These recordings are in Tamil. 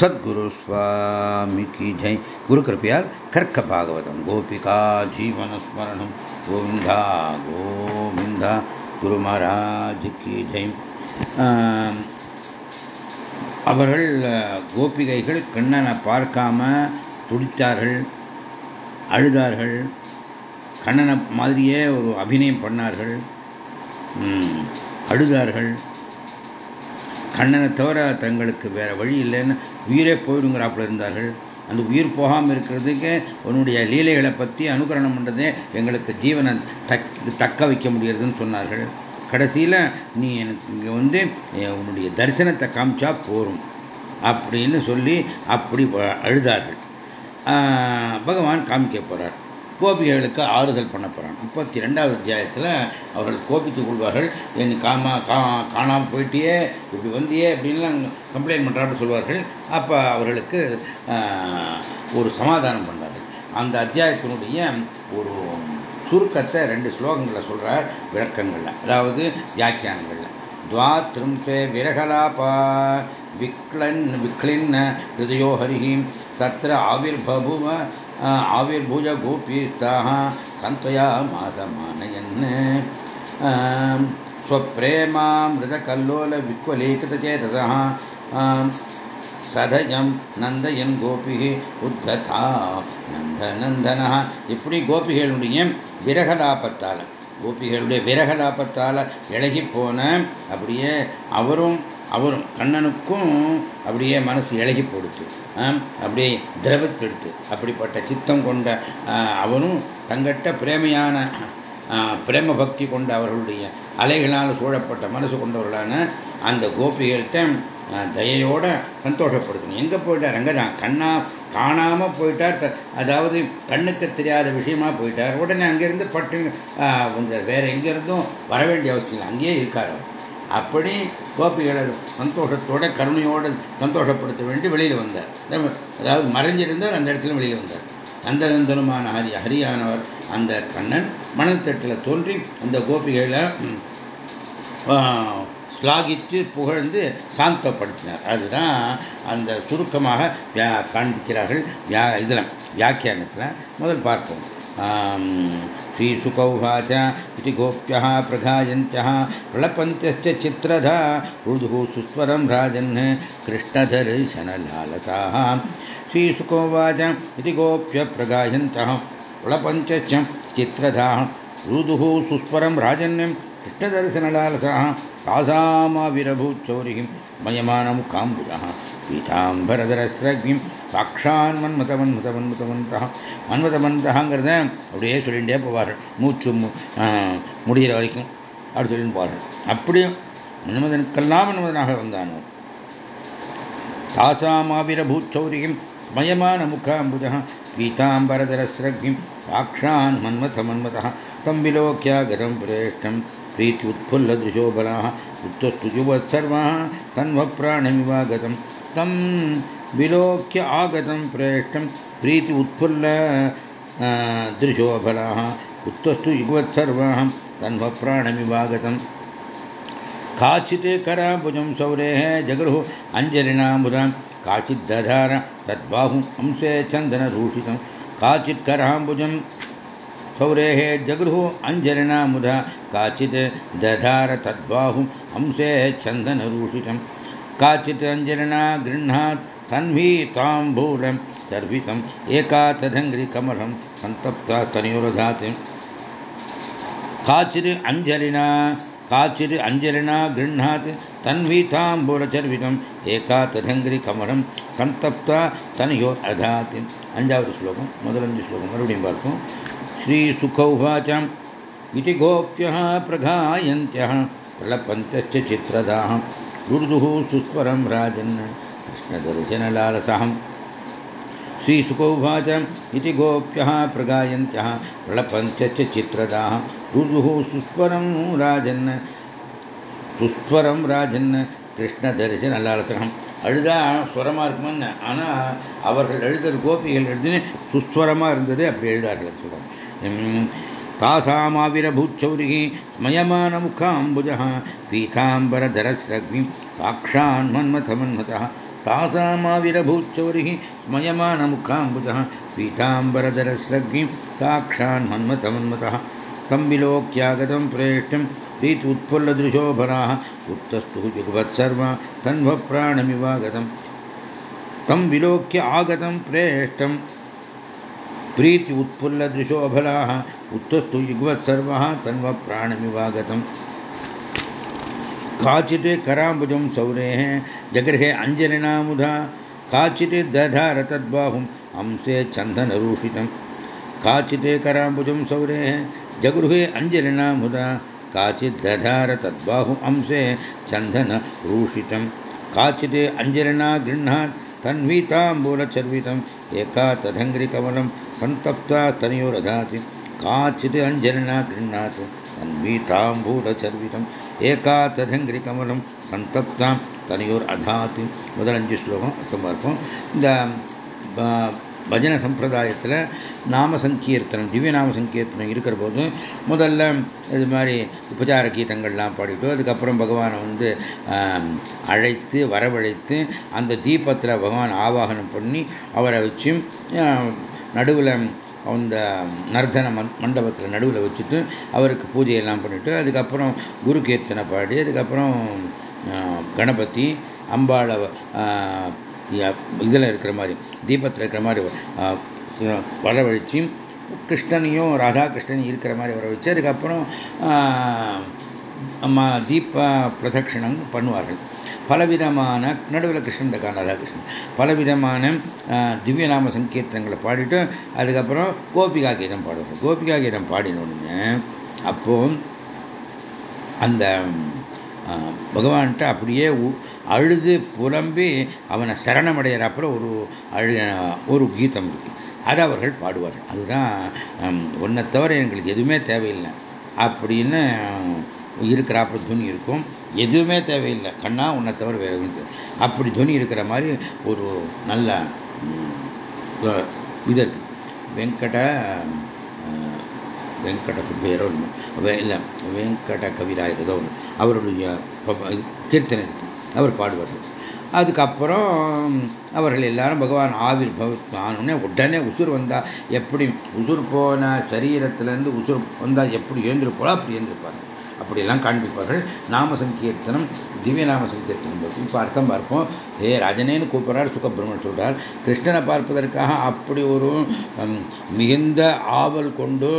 சத்குரு சுவாமிக்கு ஜெய் குரு கிருப்பையால் கர்க்க பாகவதம். கோபிகா ஜீவனஸ்மரணம் கோவிந்தா கோவிந்தா. குரு மகாராஜுக்கு ஜெய் அவர்கள் கோபிகைகள் கண்ணனை பார்க்காம துடித்தார்கள் அழுதார்கள் கண்ணனை மாதிரியே ஒரு அபிநயம் பண்ணார்கள் அழுதார்கள். கண்ணனை தவிர தங்களுக்கு வேற வழி இல்லைன்னு உயிரே போயிடுங்கிறாப்புல இருந்தார்கள். அந்த உயிர் போகாமல் இருக்கிறதுக்கு உன்னுடைய லீலைகளை பற்றி அனுகரணம் பண்ணுறதே எங்களுக்கு ஜீவனை தக் தக்க வைக்க முடியறதுன்னு சொன்னார்கள். கடைசியில் நீ எனக்கு இங்கே வந்து உன்னுடைய தரிசனத்தை காமிச்சா போரும். அப்படின்னு சொல்லி அப்படி அழுதார்கள். பகவான் காமிக்க போகிறார் கோபிகைகளுக்கு ஆறுதல் பண்ண போகிறான் முப்பத்தி ரெண்டாவது அத்தியாயத்தில் அவர்கள் கோபித்துக் கொள்வார்கள் என் காமா கா காணாமல் போயிட்டியே இப்படி வந்தியே அப்படின்லாம் கம்ப்ளைண்ட் பண்ணுறான்னு சொல்வார்கள். அப்போ அவர்களுக்கு ஒரு சமாதானம் பண்ணார்கள் அந்த அத்தியாயத்தினுடைய ஒரு சுருக்கத்தை ரெண்டு ஸ்லோகங்களை சொல்கிறார் விளக்கங்களில். அதாவது வியாக்கியானங்களில். துவாத்ரிம்சே விரகலாபா விக்ளன் விக்ளின் ஹிருதயோ ஹரிஹீம் தத்திர ஆவிர் பபுவ गोपीस्ताः सन्तयामासमानयन् स्वप्रेमामृतकल्लोलविक्वलीकृतचेतसः சதயம் நந்தயன் கோபிகை உத்ததா நந்த நந்தனா இப்படி கோபிகளுடைய விரகலாபத்தால் கோபிகளுடைய விரகலாபத்தால் இழகி போன அப்படியே அவரும் அவரும் கண்ணனுக்கும் அப்படியே மனசு இழகி போடுத்து அப்படியே திரவத்தெடுத்து அப்படிப்பட்ட சித்தம் கொண்ட அவனும் தங்கட்ட பிரேமையான பிரேம பக்தி கொண்ட அவர்களுடைய அலைகளால் சூழப்பட்ட மனசு கொண்டவர்களான அந்த கோபிகள்கிட்ட தயையோட சந்தோஷப்படுத்தணும் எங்கே போயிட்டார்? அங்கே தான் கண்ணா காணாமல் போயிட்டார். அதாவது கண்ணுக்கு தெரியாத விஷயமா போயிட்டார். உடனே அங்கேருந்து பட்டு வேற எங்கேருந்தும் வர வேண்டிய அவசியம் இல்லை. அங்கேயே இருக்கார் அவர். அப்படி கோபிகளை சந்தோஷத்தோட கருணையோடு சந்தோஷப்படுத்த வேண்டி வெளியில் வந்தார். அதாவது மறைஞ்சிருந்தார் அந்த இடத்துல வெளியில் வந்தார். நந்தநந்தனுமான ஹரி ஹரியானவர் அந்த கண்ணன் மணல் தட்டில் தோன்றி அந்த கோபிகளை ஸ்லாகித்து புகழ்ந்து சாந்தப்படுத்தினார். அதுதான் அந்த சுருக்கமாக காண்பிக்கிறார்கள். வியா இதில் வியாக்கியானத்தில் முதல் பார்ப்போம். श्रीसुकौवाच इति गोप्यः प्रघायन्त्यः प्रलपन्त्यश्च चित्रधा ऊर्धुः सुस्वरं राजन् कृष्णदर्शनलालसाः। श्रीसुकोवाच इति गोप्य प्रगायन्तः प्रलपञ्चश्च चित्रधाः ऊर्धुः सुस्वरं राजन् कृष्णदर्शनलालसाः। तासामाविरभूचौरिः मयमानमुखाम्बुजः பீதாம்பரதரஸ்ரக்னிம் சாட்சான் மன்மத மன்மத மன்மதவந்தா மன்மதவந்தகாங்கிறத அப்படியே சொல்லிகிட்டே போவார்கள். மூச்சு முடிகிற வரைக்கும் அப்படி சொல்லி போவார்கள். அப்படியும் மன்மதனுக்கெல்லாம் மன்மதனாக வந்தான்? தாசாமாபிரபூச்சௌரியும் ஸ்மயமான முகாம்புஜ பீதாம்பரதரஸ்ரக்னிம் சாட்சான் மன்மத மன்மத தம்பிலோக்கியாகதம் பிரேஷ்டம் பிரீத்தி உத்ஃபுல்லதృశோபலா உத்தஸ்து யுவத்சர்வா தன்வ பிராணமிவாகதம். तम विलोक्य आगत प्रेष्टं प्रीति उत्फुल्ल दृशोऽबलाः उत्तस्तु युगवत्सर्वाहं तन्वप्राणमिवागतं। काचित् कराम्बुजं सौरेः जगृः अञ्जलिनाम्बुदां। काचिद्दधार तद्बाहुं हंसे चन्दनरूषितं काचित् कराम्बुजं सौरेः जगृः मुद काचित् दधार तद्बाहुं हंसे चन्दनरूषितम् काचिदञ्जलिना गृह्णात् तन्वी ताम्बूलं सर्वितम् एका तदङ्घ्रिकमलं सन्तप्ता तनयुरधाति काचिद् अञ्जलिना काचिद् अञ्जलिना गृह्णात् तन्वी ताम्बूलचर्वितम् एका तदङ्घ्रिकमलं सन्तप्ता तनयोर् अधाति அஞ்சாவது ஸ்லோகம் முதலஞ்சு ஸ்லோகம் மறுபடியும் इति गोप्यः प्रघायन्त्यः, प्रलपन्तश्च चित्रदाहम् उर्दुः सुस्वरं राजन् कृष्णदर्शनलालसः श्रीसुखौवाच इति गोप्यः प्रगायन्त्यः प्रलपन्तश्च चित्रदाः उर्दुः सुस्वरं राजन् सुस्वरं राजन् கிருஷ்ணதரிசனலாலசகம் அழுதா ஸ்வரமாக இருக்குமான்னு ஆனால் அவர்கள் எழுதுறது கோபிகள் எழுதுன்னு சுஸ்வரமாக இருந்தது அப்படி எழுதார்கள் சொல்கிறாங்க तासामाविरभूचौरिः स्मयमानमुखाम्बुजः पीताम्बरधरस्रग्निं साक्षान् मन्मथमन्मथः तासामाविरभूच्चौरिः स्मयमानमुखाम्बुजः पीताम्बरधरस्रग्निं साक्षान्मन्मथमन्मतः तं विलोक्यागतं प्रेष्ठं प्रीत्युत्फुल्लदृशोभराः उत्तस्तुः जुगवत्सर्वा तन्वप्राणमिवागतं तं विलोक्य आगतं प्रेष्ठं प्रीति उत्फुल्लदृशोभलाः उत्तस्तु युग्वत्सर्वः तन्वप्राणमिवागतम् काचित् कराम्बुजं सौरेः जगृहे अञ्जलिनामुधा काचित् दधार तद्बाहुम् अंसे चन्दनरूषितं काचित् कराम्बुजं सौरेः जगृहे अञ्जलिनामुधा काचित् दधार तद्बाहु अंसे चन्दनरूषितं काचित् अञ्जलिना गृह्णात् तन्वीताम्बूलचर्वितम् एका तदङ्घ्रिकमलं सन्तप्ता तनयोरधाति। काचित् अञ्जलिना गृह्णात् तन्वीताम्बूलचर्वितम् ஏகா ததங்கிரி கமலம் சந்தப்தாம் தனியோர் அதாத்து முதல் அஞ்சு ஸ்லோகம் அர்த்தமாக இருக்கும். இந்த பஜன சம்பிரதாயத்தில் நாம சங்கீர்த்தனம் திவ்ய நாம சங்கீர்த்தனம் இருக்கிற போது முதல்ல இது மாதிரி உபச்சார கீதங்கள்லாம் பாடிட்டோம் அதுக்கப்புறம் பகவானை வந்து அழைத்து வரவழைத்து அந்த தீபத்தில் பகவான் ஆவாகனம் பண்ணி அவரை வச்சு நடுவில் அந்த நர்தன மண்டபத்தில் நடுவில் வச்சுட்டு அவருக்கு பூஜையெல்லாம் பண்ணிவிட்டு அதுக்கப்புறம் குரு கீர்த்தனை பாடி அதுக்கப்புறம் கணபதி அம்பாளை இதில் இருக்கிற மாதிரி தீபத்தில் இருக்கிற மாதிரி வரவழைச்சி கிருஷ்ணனையும் ராதா கிருஷ்ணனையும் இருக்கிற மாதிரி வர வச்சு அதுக்கப்புறம் தீப பிரதட்சிணம் பண்ணுவார்கள். பலவிதமான நடுவில் கிருஷ்ணன் இருக்கான் ராதாகிருஷ்ணன். பலவிதமான திவ்யநாம சங்கீர்த்தனங்களை பாடிட்டு அதுக்கப்புறம் கோபிகா கீதம் பாடுவார். கோபிகா கீதம் பாடினோடனே அப்போ அந்த பகவான்கிட்ட அப்படியே அழுது புலம்பி அவனை சரணமடைகிறாப்புல ஒரு அழு ஒரு கீதம் இருக்கு. அதை அவர்கள் பாடுவார்கள். அதுதான் ஒன்றை தவிர எங்களுக்கு எதுவுமே தேவையில்லை அப்படின்னு இருக்கிறாப்புல துணி இருக்கும். எதுவுமே தேவையில்லை. கண்ணா உன்னை தவிர வேறு எதுவும் அப்படி துணி இருக்கிற மாதிரி ஒரு நல்ல இது இருக்கு. வெங்கட வெங்கட பேரோ இல்லை வெங்கட கவிராயர் ஏதோ ஒன்று அவருடைய கீர்த்தனை இருக்கு. அவர் பாடுவார். அதுக்கப்புறம் அவர்கள் எல்லாரும் பகவான் ஆவிர் ஆனோடனே உடனே உசுர் வந்தால் எப்படி உசுர் போன சரீரத்திலேருந்து உசுர் வந்தால் எப்படி எழுந்திருப்போம் அப்படி எழுந்திருப்பாங்க அப்படியெல்லாம் காண்பிப்பார்கள். நாம சங்கீர்த்தனம் திவ்ய நாம சங்கீர்த்தனம் பற்றி இப்போ அர்த்தம் பார்ப்போம். ஏ ராஜனேன்னு கூப்பிட்றார் சுகபிரமன் சொல்றார். கிருஷ்ணனை பார்ப்பதற்காக அப்படி ஒரு மிகுந்த ஆவல் கொண்டு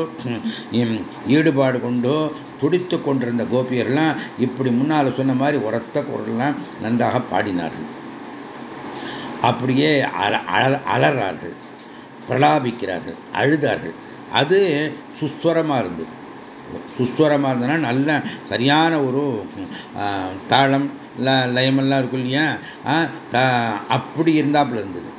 ஈடுபாடு கொண்டு துடித்து கொண்டிருந்த கோபியர்லாம் இப்படி முன்னால் சொன்ன மாதிரி உரத்த குரல்லாம் நன்றாக பாடினார்கள். அப்படியே அலறார்கள். பிரலாபிக்கிறார்கள் அழுதார்கள். அது சுஸ்வரமாக இருந்தது. சுஸ்வரமாக இருந்ததுன்னா நல்ல சரியான ஒரு தாளம் லயமெல்லாம் இருக்கும் இல்லையா? அப்படி இருந்தாப்புல இருந்தது.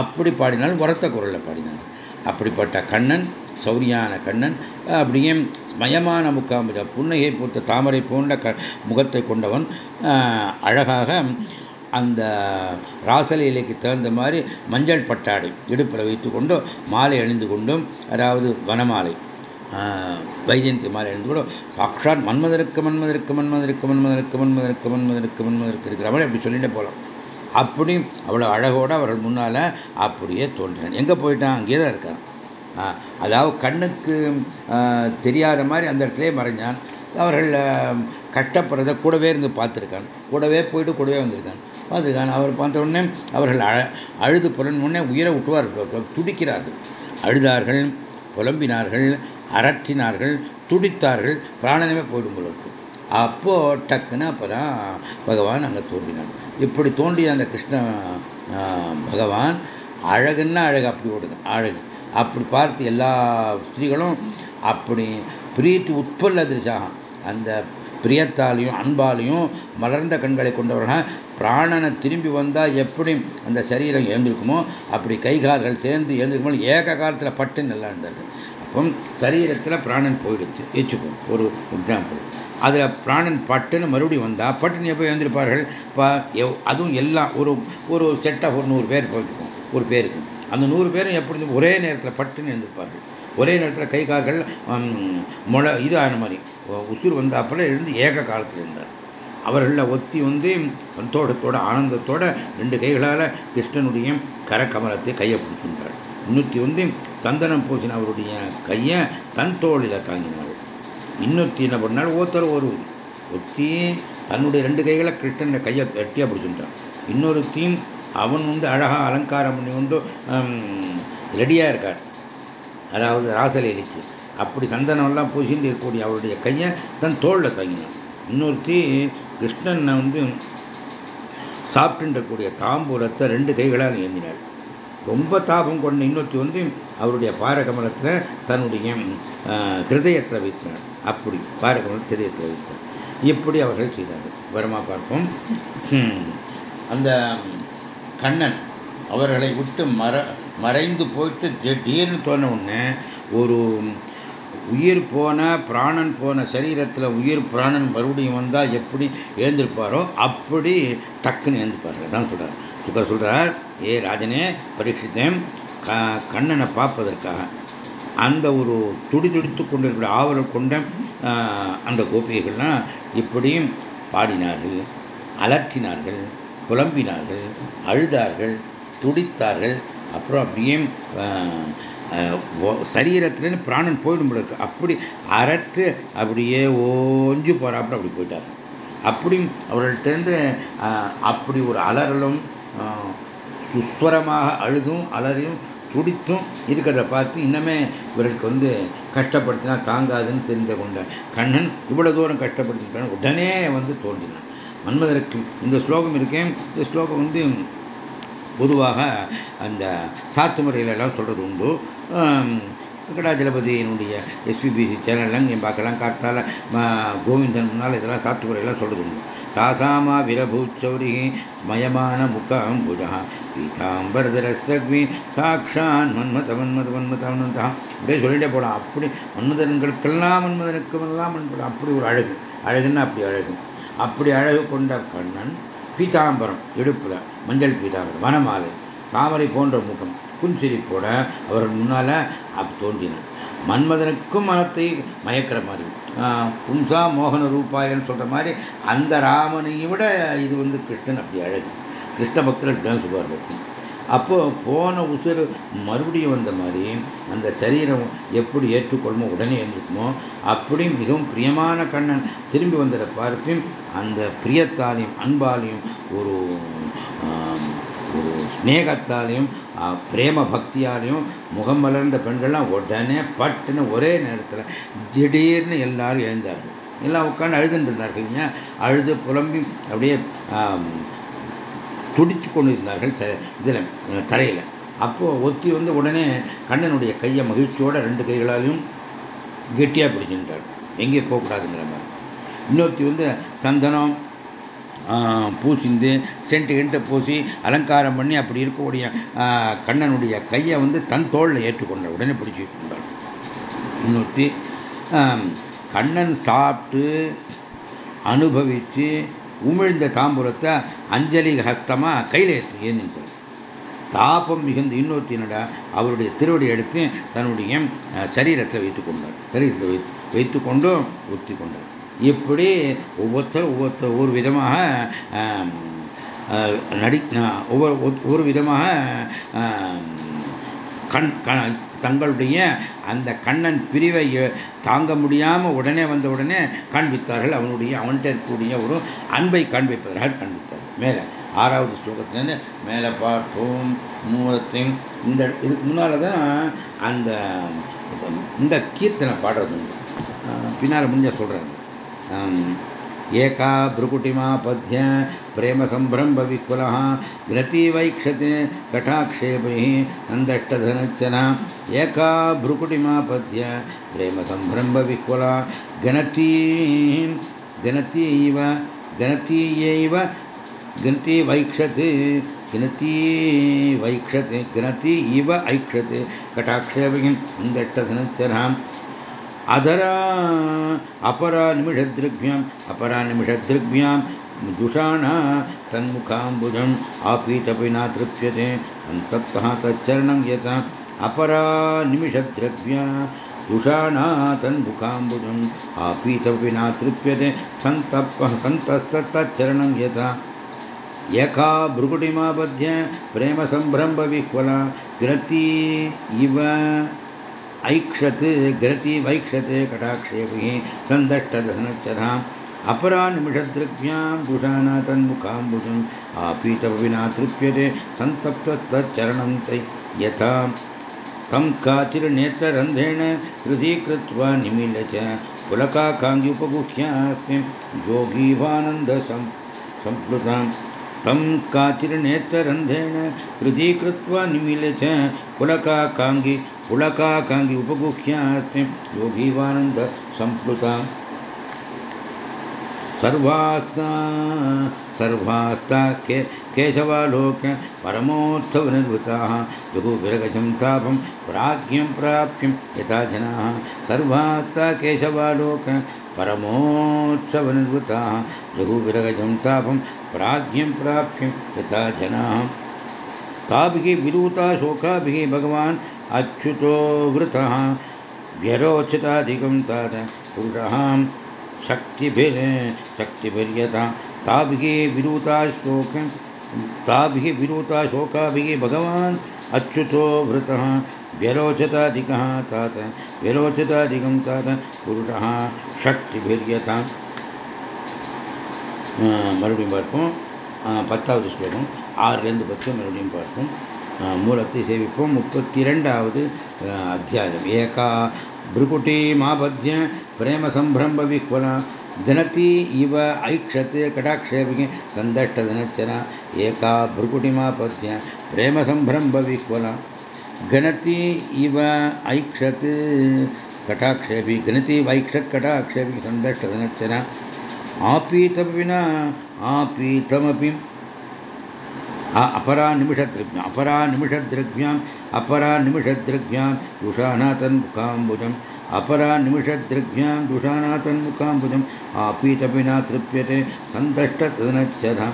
அப்படி பாடினால் உரத்த குரலில் பாடினார். அப்படிப்பட்ட கண்ணன் சௌரியான கண்ணன் அப்படியே மயமான முக்காம்புஜ புன்னகை பூத்த தாமரை போன்ற க முகத்தை கொண்டவன் அழகாக அந்த ராசலீலைக்கு தகுந்த மாதிரி மஞ்சள் பட்டாடை இடுப்பில் வைத்து கொண்டும் மாலை அணிந்து கொண்டும் அதாவது வனமாலை வைஜெயந்தி மாலை எழுந்து கூட சாட்சாத் மன்மதற்கு மன்மதற்கு மன்மதற்கு மன்மதற்கு மன்மதற்கு மன்மதற்கு மன்மதற்கு இருக்கிற அப்படி சொல்லிட்டே போகலாம் அப்படி அவ்வளோ அழகோடு அவர்கள் முன்னால் அப்படியே தோன்றினான் எங்கே போயிட்டான்? அங்கேயே தான் இருக்கான். அதாவது கண்ணுக்கு தெரியாத மாதிரி அந்த இடத்துலே மறைஞ்சான். அவர்கள் கஷ்டப்படுறதை கூடவே இருந்து பார்த்துருக்கான். கூடவே போயிட்டு கூடவே வந்திருக்கான். பார்த்துருக்கான். அவர் பார்த்த உடனே அவர்கள் அழ அழுது புலன் உடனே உயிரை விட்டுவார் துடிக்கிறார்கள். அழுதார்கள் புலம்பினார்கள். அரற்றினார்கள் துடித்தார்கள் பிராணனமே போயிடும் பொழுது. அப்போ டக்குன்னு அப்போதான் பகவான் அங்கே தோண்டினான் இப்படி தோண்டிய அந்த கிருஷ்ண பகவான் அழகுன்னா அழகு அப்படி ஓடுது அழகு. அப்படி பார்த்து எல்லா ஸ்திரீகளும் அப்படி பிரீத்தி உட்பல்ல திருச்சாகம் அந்த பிரியத்தாலையும் அன்பாலையும் மலர்ந்த கண்களை கொண்டவர்கள் பிராணனை திரும்பி வந்தால் எப்படி அந்த சரீரம் ஏந்திருக்குமோ அப்படி கை கால்கள் சேர்ந்து ஏந்திருக்குமோ ஏக காலத்தில் பட்டு நல்லா இருந்தார்கள். அப்போ சரீரத்தில் பிராணன் போயிடுச்சு. ஏச்சுக்கும் ஒரு எக்ஸாம்பிள் அதில் பிராணன் பட்டுன்னு மறுபடியும் வந்தால் பட்டுன்னு எப்போ எழுந்திருப்பார்கள்? இப்போ அதுவும் எல்லாம் ஒரு ஒரு செட்டாக ஒரு நூறு பேர் போயிருக்கும் ஒரு பேருக்கு. அந்த நூறு பேரும் எப்படி ஒரே நேரத்தில் பட்டுன்னு எழுந்திருப்பார்கள். ஒரே நேரத்தில் கை கால்கள் முளை இது ஆன மாதிரி உசுர் வந்தாப்பில் எழுந்து ஏக காலத்தில் இருந்தார். அவர்களில் ஒத்தி வந்து சந்தோஷத்தோட ஆனந்தத்தோட ரெண்டு கைகளால் கிருஷ்ணனுடைய கரக்கமலத்தை கையை பிடிக்கின்றார் இன்னொத்தி வந்து சந்தனம் பூசின அவருடைய கையை தன் தோளில் தாங்கினாள் இன்னொத்தி என்ன பண்ணாள்? ஒருத்தர் ஒரு ஒத்தி தன்னுடைய ரெண்டு கைகளை கிருஷ்ணன் கையை கட்டியாக பிடிச்சிட்டான் இன்னொருத்தையும் அவன் வந்து அழகாக அலங்காரம் பண்ணி கொண்டு ரெடியாக இருக்கார். அதாவது ராசலீலைக்கு. அப்படி சந்தனம்லாம் பூசிட்டு இருக்கக்கூடிய அவருடைய கையை தன் தோளில் தங்கினான். இன்னொருத்தி கிருஷ்ணனை வந்து சாப்பிட்டுன்றக்கூடிய தாம்பூலத்தை ரெண்டு கைகளால் ஏந்தினாள். ரொம்ப தாபம் கொண்ட இன்னொருத்தி வந்து அவருடைய பாரகமலத்தில் தன்னுடைய ஹிருதயத்தில் வைத்தார் அப்படி பாரகமலத்தில் ஹிருதயத்தில் வைத்தார் இப்படி அவர்கள் செய்தார்கள். வருமா பார்ப்போம். அந்த கண்ணன் அவர்களை விட்டு மற மறைந்து போயிட்டு திடீர்னு தோண உடனே ஒரு உயிர் போன பிராணன் போன சரீரத்தில் உயிர் பிராணன் மறுபடியும் வந்தால் எப்படி ஏந்திருப்பாரோ அப்படி டக்குன்னு ஏந்திருப்பார்கள். தான் சொல்கிறார் சுக்கர் சொல்கிறார் ஏ ராஜனே பரீட்சித்தேன் கண்ணனை பார்ப்பதற்காக. அந்த ஒரு துடி துடித்து கொண்டிருக்கிற ஆவலை கொண்ட அந்த கோபிகைகள்லாம் இப்படியும் பாடினார்கள் அலற்றினார்கள் புலம்பினார்கள் அழுதார்கள் துடித்தார்கள். அப்புறம் அப்படியே சரீரத்துலேருந்து பிராணன் போயிடும் இருக்கு. அப்படி அறத்து அப்படியே ஓஞ்சு போகிறாப்புல அப்படி போயிட்டார். அப்படியும் அவர்கள்ட்டேருந்து அப்படி ஒரு அலறலும் சுஸ்வரமாக அழுதும் அலறியும் துடித்தும் இருக்கிறத பார்த்து இன்னமே இவர்களுக்கு வந்து கஷ்டப்படுத்தினா தாங்காதுன்னு தெரிந்து கொண்ட கண்ணன் இவ்வளவு தூரம் கஷ்டப்படுத்தினான் உடனே வந்து தோன்றினான். மன்மதற்கு இந்த ஸ்லோகம் இருக்கேன் இந்த ஸ்லோகம் வந்து பொதுவாக அந்த சாத்து முறையிலெல்லாம் சொல்கிறது உண்டு. வெங்கடாஜலபதியினுடைய எஸ்பிபிசி சேனல்லாம் நீங்கள் பார்க்கலாம். காத்தால கோவிந்தன் முன்னால் இதெல்லாம் சாத்துக்குறையெல்லாம் சொல்கிறது தாசாமா விரபூச்சௌரி மயமான முகம் புஜா. பீதாம்பரதரஸ்தக்வி சாட்சான் மன்மத மன்மத மன்மத மன்மதா. அப்படியே சொல்லிட்டே போகலாம் அப்படி மன்மதன்களுக்கெல்லாம் மன்மதனுக்குமெல்லாம் மன்மதன் அப்படி ஒரு அழகு. அழகுன்னா அப்படி அழகு. அப்படி அழகு கொண்ட கண்ணன் பீதாம்பரம் இடுப்பில் மஞ்சள் பீதாம்பரம் வனமாலை தாமரை போன்ற முகம். புன்சிரிப்போட அவர்கள் முன்னால அப்படி தோன்றினார். மன்மதனுக்கும் மனத்தை மயக்கிற மாதிரி பும்சா மோகன ரூபாயன்னு சொல்ற மாதிரி அந்த ராமனை விட இது வந்து கிருஷ்ணன் அப்படி அழகு. கிருஷ்ண பக்தர்கள் தான் சொல்வார்கள் அப்போ போன உசுறு மறுபடியும் வந்த மாதிரி அந்த சரீரம் எப்படி ஏற்றுக்கொள்ளுமோ உடனே இருந்துக்குமோ அப்படி மிகவும் பிரியமான கண்ணன் திரும்பி வந்ததை பார்த்து அந்த பிரியத்தாலையும் அன்பாலையும் ஒரு நேகத்தாலையும் பிரேம பக்தியாலையும் முகம் மலர்ந்த பெண்கள்லாம் உடனே பட்டுன்னு ஒரே நேரத்தில் திடீர்னு எல்லாரும் எழுந்தார்கள். எல்லாம் உட்காந்து அழுதுன்னு இருந்தார்கள் இல்லையா? அழுது புலம்பி அப்படியே துடித்து கொண்டு இருந்தார்கள் இதில் தரையில். அப்போது ஒத்தி வந்து உடனே கண்ணனுடைய கையை மகிழ்ச்சியோட ரெண்டு கைகளாலையும் கெட்டியாக பிடிச்சிருந்தார் எங்கே போகக்கூடாதுங்கிற மாதிரி. இன்னொருத்தி வந்து சந்தனம் பூசிந்து சென்ட்டு கிண்ட்டு பூசி அலங்காரம் பண்ணி அப்படி இருக்கக்கூடிய கண்ணனுடைய கையை வந்து தன் தோளில் ஏற்றுக்கொண்டார் உடனே பிடிச்சி கொண்டார் இன்னொருத்தி கண்ணன் சாப்பிட்டு அனுபவித்து உமிழ்ந்த தாம்பூலத்தை அஞ்சலி ஹஸ்தமாக கையில் ஏந்திருந்தார் தாபம் மிகுந்த இன்னொருத்தினடா அவருடைய திருவடி எடுத்து தன்னுடைய சரீரத்தில் வைத்துக் கொண்டார் சரீரத்தில் வைத்து வைத்துக்கொண்டும் ஒத்தி கொண்டார் இப்படி ஒவ்வொருத்தர் ஒவ்வொருத்தர் ஒரு விதமாக நடி ஒவ்வொரு ஒரு விதமாக கண் தங்களுடைய அந்த கண்ணன் பிரிவை தாங்க முடியாமல் உடனே வந்த உடனே காண்பித்தார்கள் அவனுடைய அவன்கிட்ட இருக்கக்கூடிய ஒரு அன்பை காண்பிப்பதாக காண்பித்தார்கள் மேலே ஆறாவது ஸ்லோகத்திலேருந்து மேலே பார்த்தோம் மூலத்தையும் இந்த இதுக்கு முன்னால் தான் அந்த இந்த கீர்த்தனை பாடுறது பின்னால் முடிஞ்ச சொல்கிறாங்க एका भ्रुकुटिमापद्य प्रेमसम्भ्रम्भविकुलः ग्रतीवैक्षते कटाक्षेपैः नन्दष्टधनच्चना एका भ्रुकुटिमापद्य प्रेमसम्भ्रम्भविकुला गणती गणतीव गणतीयैव गणती वैक्षते गणती वैक्षते गणती इव ऐक्षते कटाक्षेपैः नन्दष्टधनच्चनाम् अधरा अपरानिमिषदृग्भ्याम् अपरानिमिषदृग्भ्यां दुषाणा तन्मुखाम्बुजम् आपीतपि न तृप्यते। सन्तप्तः तच्चरणं यथा अपरानिमिषद्रव्या दुषाणातन्मुखाम्बुजम् आपीतपि न तृप्यते। सन्तप् सन्तस्तच्चरणं यथा यका भ्रुकुटिमाबध्य प्रेमसम्भ्रम्भविह्वला ग्रती इव ऐक्षत गति वैक्षते कटाक्षेभिः सन्दष्टदसनच्चराम् अपरानिमिषदृग्भ्यां दुषाना तन्मुखाम्बुजम् आपीतपविना तृप्यते सन्तप्तस्तच्चरणं तै यथा तं काचिर्नेत्ररन्ध्रेण हृदय निमील च पुलकाकाङ्ग्युपगुह्यास्ति योगीवानन्दसं संप्लुताम् तं काचिर्नेत्ररन्ध्रेण हृदि कृत्वा निमील्य च पुलकाकाङ्गी पुलकाकाङ्गी उपगुह्यास्तिं योगीवानन्दसम्प्लुताम् सर्वास्ता सर्वास्ता के, केशवालोक परमोत्सवनिर्वृताः जुहुविरगजं तापं, प्राज्ञं प्राप्यं यथा जनाः। सर्वास्ता केशवालोक परमोत्सवनिर्वृताः जुहुविरगजं तापं प्राज्ञं प्राप्य तथा जनाः। ताभिः विरूता शोकाभिः भगवान् अच्युतो वृतः व्यरोचिताधिकं तात पुरुषः शक्तिभिर् शक्तिभिर्यथा ताभिः शोकं, ताभिः विरूता शोकाभिः भगवान् अच्युतो वृतः व्यरोचताधिकः तात व्यरोचताधिकं तात पुरुषः शक्तिभिर्यथा மறுபடியும் பார்ப்போம். பத்தாவது ஸ்லோகம். ஆறுலேருந்து பத்து மறுபடியும் பார்ப்போம். மூலத்தை சேவிப்போம் முப்பத்தி இரண்டாவது அத்தியாயம். ஏகா பிருகுட்டீமாபத்திய பிரேம சம்பிரம்ப விக்வலா தினத்தி இவ ஐக்ஷத்து கடாட்சேபிகை சந்தஷ்ட தினச்சன. ஏகா பிருகுட்டிமாபத்திய பிரேம சம்பிரம்ப விக்வலா கணத்தி இவ ஐக்ஷத்து கடாட்சேபி கணத்தி வைக்ஷத் கடாட்சேபி சந்தஷ்ட தினச்சன. आपीतं विना आपीतमपि अपरा निमिषद्रव्याम् अपरा निमिषद्रव्याम् अपरा निमिषद्रव्यां दुषानातन्मुखाम्बुजम्, अपरा निमिषद्रव्यां दुषानातन्मुखाम्बुजम् आपीतविना तृप्यते सन्तष्टतनच्छधा।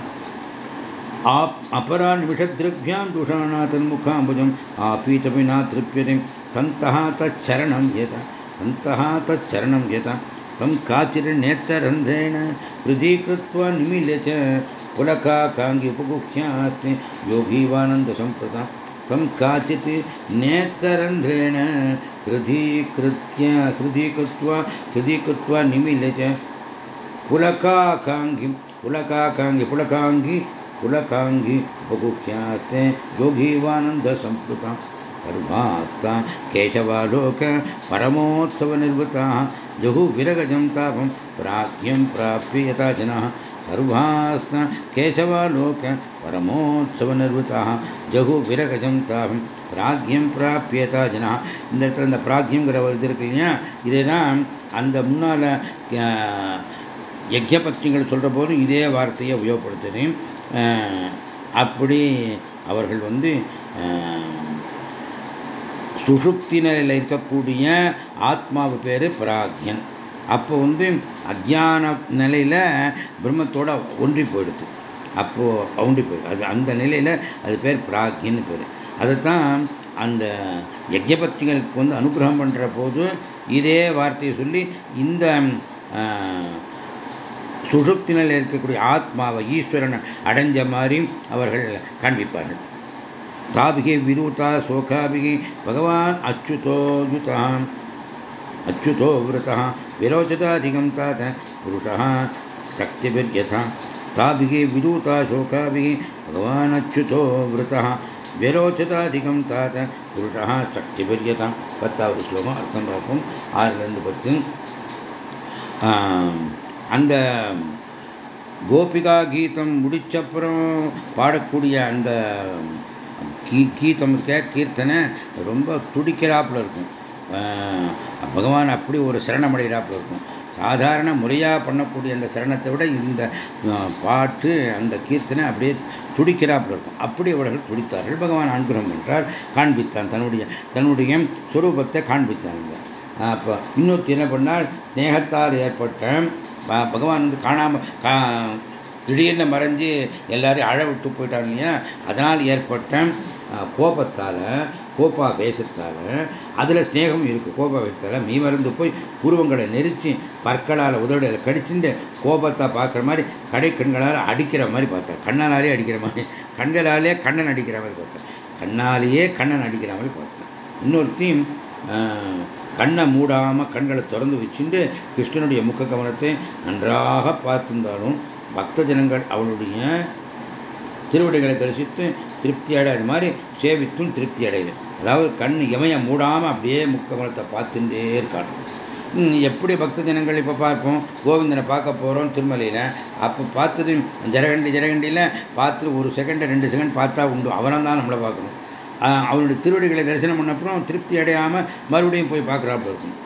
आप, अपरा निमिषद्रव्यां दूषाणातन्मुखाम्बुजम् आपीतविना तृप्यते सन्तः तच्छरणं यत सन्तः तच्छरणं यत तं काचिर्नेत्ररन्ध्रेण हृदि कृत्वा निमील्य च, पुलकाकाङ्गि उपगुह्यात् योगीवानन्दसम्प्रदा तं काचित् नेत्ररन्ध्रेण हृदि कृत्य हृदि कृत्वा हृदि कृत्वा निमील्य च। पुलकाकाङ्गिं, पुलकाकाङ्गि, पुलकाङ्गि पुलकाङ्गि उपगुह्यात् योगीवानन्दसम्प्लुता सर्वास्ता केशवालोक परमोत्सवनिर्वृताः जहुविरगजं तापं प्राज्ञं प्राप्य यथा जनाः सर्वास्ता केशवालोक परमोत्सवनिर्वृताः ஜகுவிரகஜம் தாபம் பிராக்யம் பிராப்பியதா ஜனா இந்த இடத்துல இந்த பிராக்யங்கிற இது இருக்கு இல்லையா இதே தான் அந்த முன்னால் யஜ்யபக்திகள் சொல்கிற போதும் இதே வார்த்தையை உபயோகப்படுத்துகிறேன் அப்படி அவர்கள் வந்து சுஷுப்தி நிலையில் இருக்கக்கூடிய ஆத்மாவு பேர் பிராக்யன். அப்போ வந்து அஜான நிலையில் பிரம்மத்தோட ஒன்றி போயிடுது. அப்போது ஒன்றி போயிடுது அது அந்த நிலையில் அது பேர் பிராக்யன்னு பேர். அதைத்தான் அந்த யஜ்யபக்திகளுக்கு வந்து அனுகிரகம் பண்ணுற போது இதே வார்த்தையை சொல்லி இந்த சுஷுப்தி நிலையில் இருக்கக்கூடிய ஆத்மாவை ஈஸ்வரனை அடைஞ்ச மாதிரி அவர்கள் காண்பிப்பார்கள். தாபிகை விரூதா சோகாபிகை பகவான் அச்சுதோ யுதாம் अच्युतो वृतः विरोचताधिकं तात पुरुषः शक्तिभिर्यथा ताभिः विदूता शोकाभिः भगवान् अच्युतो वृतः விரோச்சதாதிகம் தாத புருஷா சக்திபிரியதா பத்தாவது ஸ்லோகம் அர்த்தம் பார்ப்போம் ஆறுலேருந்து பத்து அந்த கோபிகா கீதம் முடிச்சப்புறம் பாடக்கூடிய அந்த கீ கீதம் இருக்க கீர்த்தனை ரொம்ப துடிக்கிறாப்புல இருக்கும். பகவான் அப்படி ஒரு சரணமடைகிறாப்புல இருக்கும். சாதாரண முறையாக பண்ணக்கூடிய அந்த சரணத்தை விட இந்த பாட்டு அந்த கீர்த்தனை அப்படியே துடிக்கிறாப்புல இருக்கும். அப்படி அவர்கள் துடித்தார்கள். பகவான் அனுகிரகம் என்றால் காண்பித்தான் தன்னுடைய தன்னுடைய சுரூபத்தை காண்பித்தான் அப்போ இன்னொருத்தி என்ன பண்ணால் ஸ்நேகத்தால் ஏற்பட்ட பகவான் வந்து காணாமல் திடீர்னு மறைஞ்சு எல்லாரையும் அழ விட்டு போயிட்டாங்க இல்லையா? அதனால் ஏற்பட்ட கோபத்தால் கோப்பா வேஷத்தால் அதில் ஸ்நேகம் இருக்குது கோபா வேஷத்தால் மீ மறந்து போய் புருவங்களை நெரிச்சு பற்களால் உதவியில் கடிச்சுட்டு கோபத்தை பார்க்குற மாதிரி கடை கண்களால் அடிக்கிற மாதிரி பார்த்தேன் கண்ணாலே அடிக்கிற மாதிரி கண்களாலே கண்ணன் அடிக்கிற மாதிரி பார்த்தேன் கண்ணாலேயே கண்ணன் அடிக்கிற மாதிரி பார்த்தேன் இன்னொருத்தையும் கண்ணை மூடாமல் கண்களை திறந்து வச்சுட்டு கிருஷ்ணனுடைய முக்க கவனத்தை நன்றாக பார்த்திருந்தாலும் பக்த ஜனங்கள் அவளுடைய திருவடிகளை தரிசித்து திருப்தி அடையாது மாதிரி சேவித்தும் திருப்தி அடையுது அதாவது கண் இமயம் மூடாமல் அப்படியே முக்கமலத்தை பார்த்துட்டே இருக்காங்க எப்படி பக்த ஜனங்கள் இப்போ பார்ப்போம்? கோவிந்தனை பார்க்க போகிறோம் திருமலையில். அப்போ பார்த்தது ஜரகண்டி ஜரகண்டியில் பார்த்து ஒரு செகண்டு ரெண்டு செகண்ட் பார்த்தா உண்டு. அவனை தான் நம்மளை பார்க்கணும். அவனுடைய திருவடிகளை தரிசனம் பண்ணப்புறம் திருப்தி அடையாமல் மறுபடியும் போய் பார்க்குறாப்புல இருக்கும்.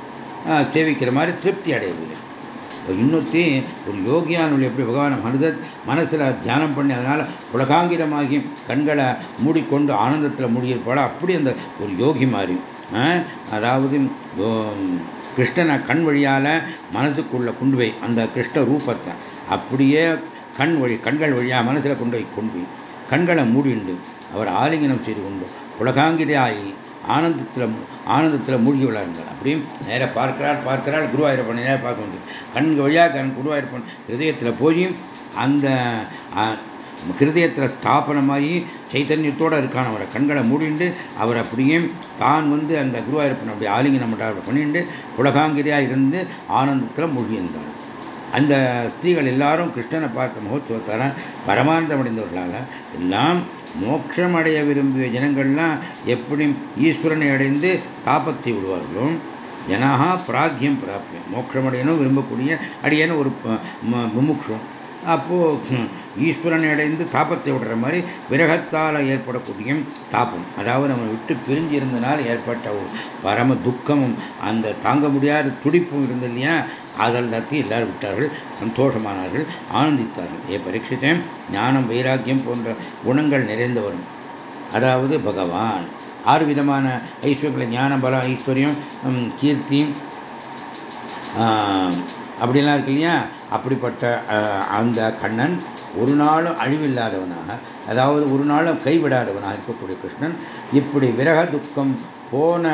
சேவிக்கிற மாதிரி திருப்தி அடையவில்லை இன்னொத்தி ஒரு யோகியானுடைய எப்படி பகவான் மனத மனசில் தியானம் பண்ணி அதனால் உலகாங்கிரமாகி கண்களை மூடிக்கொண்டு ஆனந்தத்தில் மூடியிருப்பாள்? அப்படி அந்த ஒரு யோகி மாறி அதாவது கிருஷ்ணனை கண் வழியால் மனதுக்குள்ளே கொண்டு போய் அந்த கிருஷ்ண ரூபத்தை அப்படியே கண் வழி கண்கள் வழியாக மனசில் கொண்டு போய் கொண்டு போய் கண்களை மூடிண்டு அவர் ஆலிங்கனம் செய்து கொண்டு உலகாங்கிரியாகி ஆனந்தத்தில் ஆனந்தத்தில் மூழ்கி விளையாடுங்கள் அப்படியும் நேராக பார்க்கிறாள் பார்க்கிறாள் குருவாயூரப்பன் நேராக பார்க்க முடியும். கண் வழியாக கண் குருவாயூரப்பன் ஹிருதயத்தில் போய் அந்த ஹிருதயத்தில் ஸ்தாபனமாகி சைத்தன்யத்தோடு இருக்கான் அவரை. கண்களை மூடிண்டு அவர் அப்படியே தான் வந்து அந்த குருவாயிருப்பன் அப்படி ஆலிங்கனம் பண்ணிட்டு உலகாங்கிரியாக இருந்து ஆனந்தத்தில் மூழ்கியிருந்தார். அந்த ஸ்திரீகள் எல்லாரும் கிருஷ்ணனை பார்த்த மகோத்சவத்தால் பரமானந்தம் அடைந்தவர்களாக எல்லாம் மோட்சம் அடைய விரும்பிய ஜனங்கள்லாம் எப்படி ஈஸ்வரனை அடைந்து தாபத்தை விடுவார்களோ ஜனகா பிராக்கியம் பிராப்பியம் மோட்சமடையணும் விரும்பக்கூடிய அடியான ஒரு முமுட்சம். அப்போது ஈஸ்வரன் அடைந்து தாபத்தை விடுற மாதிரி விரகத்தால் ஏற்படக்கூடிய தாபம். அதாவது நம்ம விட்டு பிரிஞ்சு இருந்தனால் ஏற்பட்ட ஒரு பரம துக்கமும் அந்த தாங்க முடியாத துடிப்பும் இருந்தது இல்லையா? அதெல்லாத்தையும் எல்லாரும் விட்டார்கள் சந்தோஷமானார்கள் ஆனந்தித்தார்கள். ஏ பரீட்சித்தே ஞானம் வைராக்கியம் போன்ற குணங்கள் நிறைந்தவரும். அதாவது பகவான் ஆறு விதமான ஐஸ்வர்யங்களை ஞான பலம் ஐஸ்வர்யம் கீர்த்தி அப்படிலாம் இருக்கு இல்லையா? அப்படிப்பட்ட அந்த கண்ணன் ஒரு நாளும் அழிவில்லாதவனாக அதாவது ஒரு நாளும் கைவிடாதவனாக இருக்கக்கூடிய கிருஷ்ணன் இப்படி விரக துக்கம் போன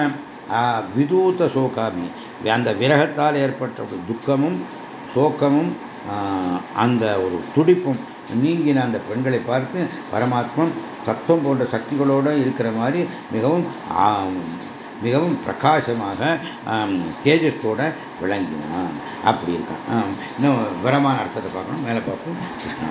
விதூத சோகாமி அந்த விரகத்தால் ஏற்பட்ட துக்கமும் சோக்கமும் அந்த ஒரு துடிப்பும் நீங்கின அந்த பெண்களை பார்த்து பரமாத்மம் சத்தம் போன்ற சக்திகளோடு இருக்கிற மாதிரி மிகவும் மிகவும் பிரகாசமாக தேஜத்தோட விளங்கினான். அப்படி இருக்கான். இன்னும் விரமான அர்த்தத்தை பார்க்கணும். மேலே பார்ப்போம். கிருஷ்ணா.